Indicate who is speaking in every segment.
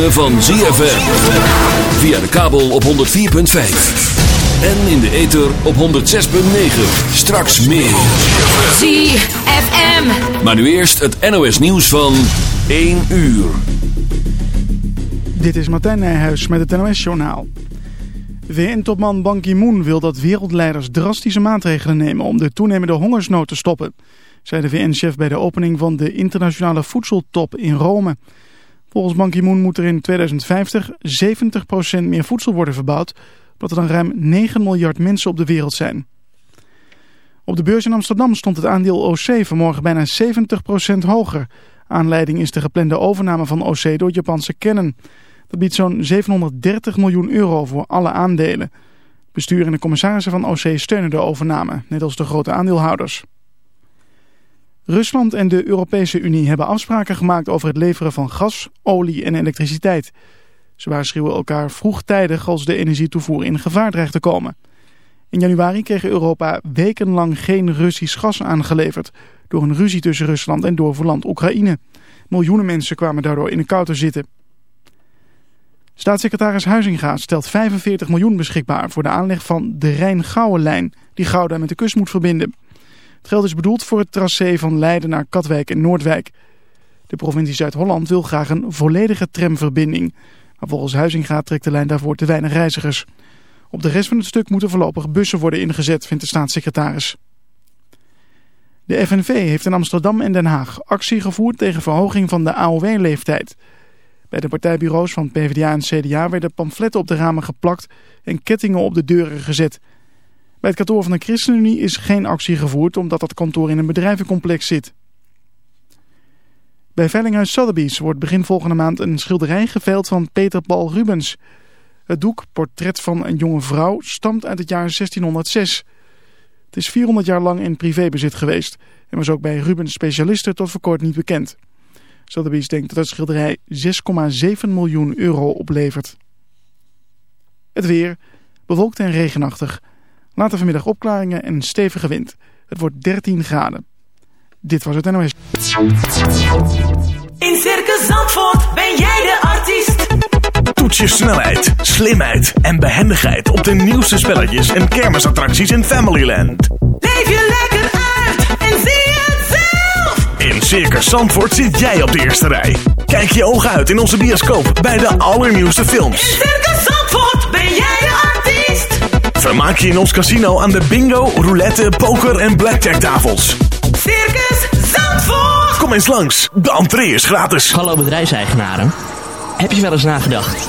Speaker 1: Ritme van ZFM. Via de kabel op 104.5. En in de ether op 106.9. Straks meer.
Speaker 2: ZFM.
Speaker 1: Maar nu eerst het NOS nieuws van 1 uur.
Speaker 3: Dit is Martijn Nijhuis met het NOS-journaal. VN-topman Ban Ki-moon wil dat wereldleiders drastische maatregelen nemen om de toenemende hongersnood te stoppen, zei de VN-chef bij de opening van de internationale voedseltop in Rome. Volgens Ban Ki-moon moet er in 2050 70% meer voedsel worden verbouwd, omdat er dan ruim 9 miljard mensen op de wereld zijn. Op de beurs in Amsterdam stond het aandeel OC vanmorgen bijna 70% hoger. Aanleiding is de geplande overname van OC door Japanse Canon. Dat biedt zo'n 730 miljoen euro voor alle aandelen. Bestuur en de commissarissen van OC steunen de overname, net als de grote aandeelhouders. Rusland en de Europese Unie hebben afspraken gemaakt over het leveren van gas, olie en elektriciteit. Ze waarschuwen elkaar vroegtijdig als de energietoevoer in gevaar dreigt te komen. In januari kreeg Europa wekenlang geen Russisch gas aangeleverd... door een ruzie tussen Rusland en doorverland Oekraïne. Miljoenen mensen kwamen daardoor in de kou te zitten. Staatssecretaris Huizinga stelt 45 miljoen beschikbaar... voor de aanleg van de Rijn-Gouwenlijn... die Gouda met de kust moet verbinden. Het geld is bedoeld voor het tracé van Leiden naar Katwijk en Noordwijk. De provincie Zuid-Holland wil graag een volledige tramverbinding... maar volgens Huizinga trekt de lijn daarvoor te weinig reizigers... Op de rest van het stuk moeten voorlopig bussen worden ingezet, vindt de staatssecretaris. De FNV heeft in Amsterdam en Den Haag actie gevoerd tegen verhoging van de AOW-leeftijd. Bij de partijbureaus van PvdA en CDA werden pamfletten op de ramen geplakt en kettingen op de deuren gezet. Bij het kantoor van de ChristenUnie is geen actie gevoerd omdat dat kantoor in een bedrijvencomplex zit. Bij Veilinghuis Sotheby's wordt begin volgende maand een schilderij geveild van Peter Paul Rubens... Het doek, portret van een jonge vrouw, stamt uit het jaar 1606. Het is 400 jaar lang in privébezit geweest en was ook bij Rubens specialisten tot voor kort niet bekend. Sotheby's denkt dat het schilderij 6,7 miljoen euro oplevert. Het weer, bewolkt en regenachtig. Later vanmiddag opklaringen en een stevige wind. Het wordt 13 graden. Dit was het NOS.
Speaker 4: In Circus Zandvoort ben jij de artiest.
Speaker 5: Toets je snelheid, slimheid en behendigheid op de nieuwste spelletjes en kermisattracties in Familyland.
Speaker 4: Leef je lekker uit en zie het zelf.
Speaker 5: In Circus Zandvoort zit jij op de eerste rij. Kijk je ogen uit in onze bioscoop bij de allernieuwste
Speaker 4: In
Speaker 5: films.
Speaker 4: Circus Zandvoort ben jij de artiest.
Speaker 5: Vermaak je in ons casino aan de bingo, roulette, poker en blackjack tafels.
Speaker 4: Circus Zandvoort.
Speaker 5: Kom eens langs, de entree is gratis.
Speaker 6: Hallo bedrijfseigenaren. Heb je wel eens nagedacht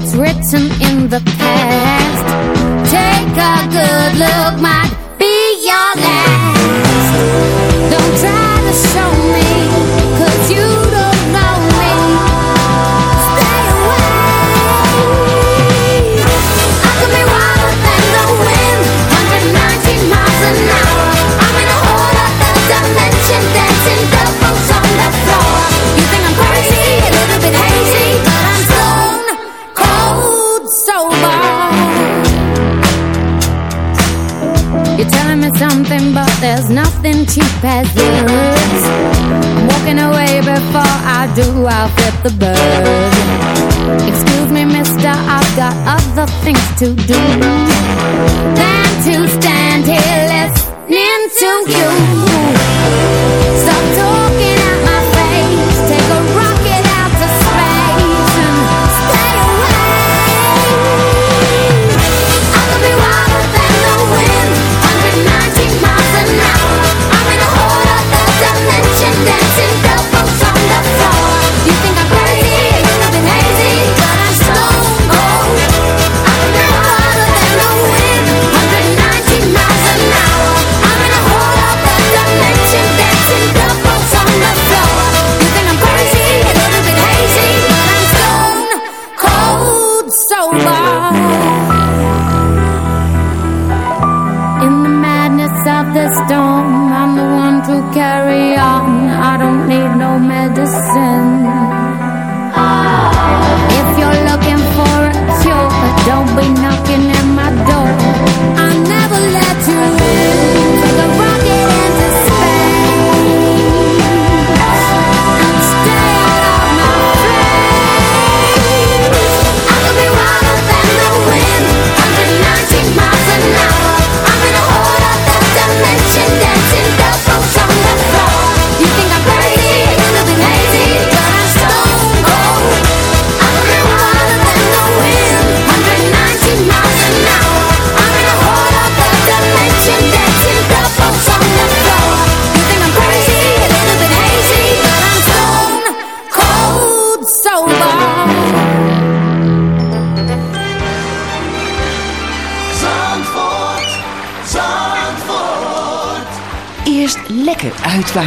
Speaker 2: it's written in the past. the bird. Excuse me, mister, I've got other things to do.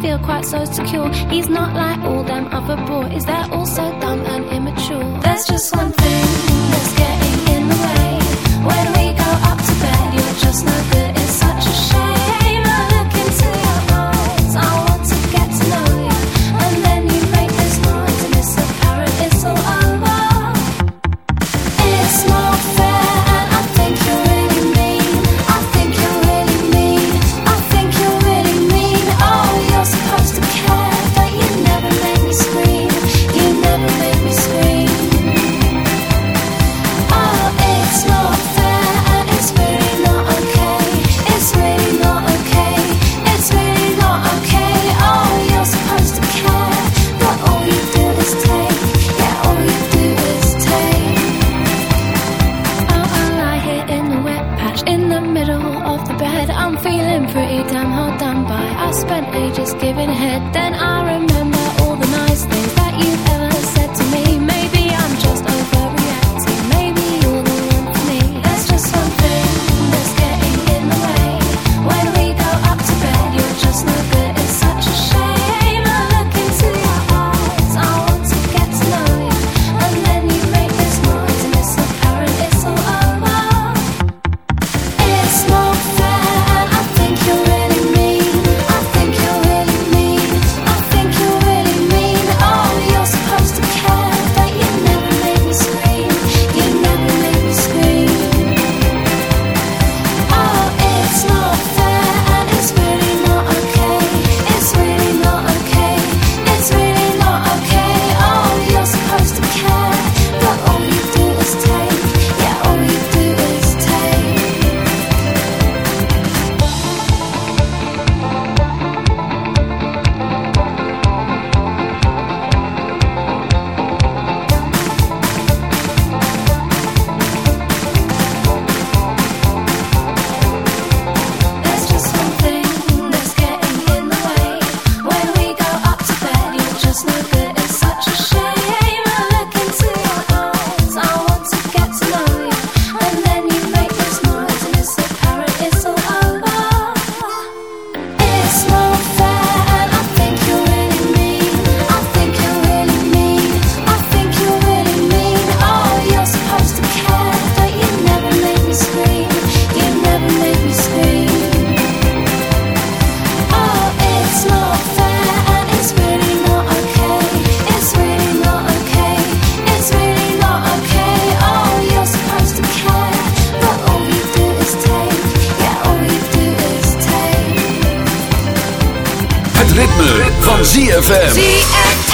Speaker 7: feel
Speaker 8: quite so secure. He's not like all them other boys, they're all so head, then I remember.
Speaker 1: ZFM.
Speaker 9: ZFM.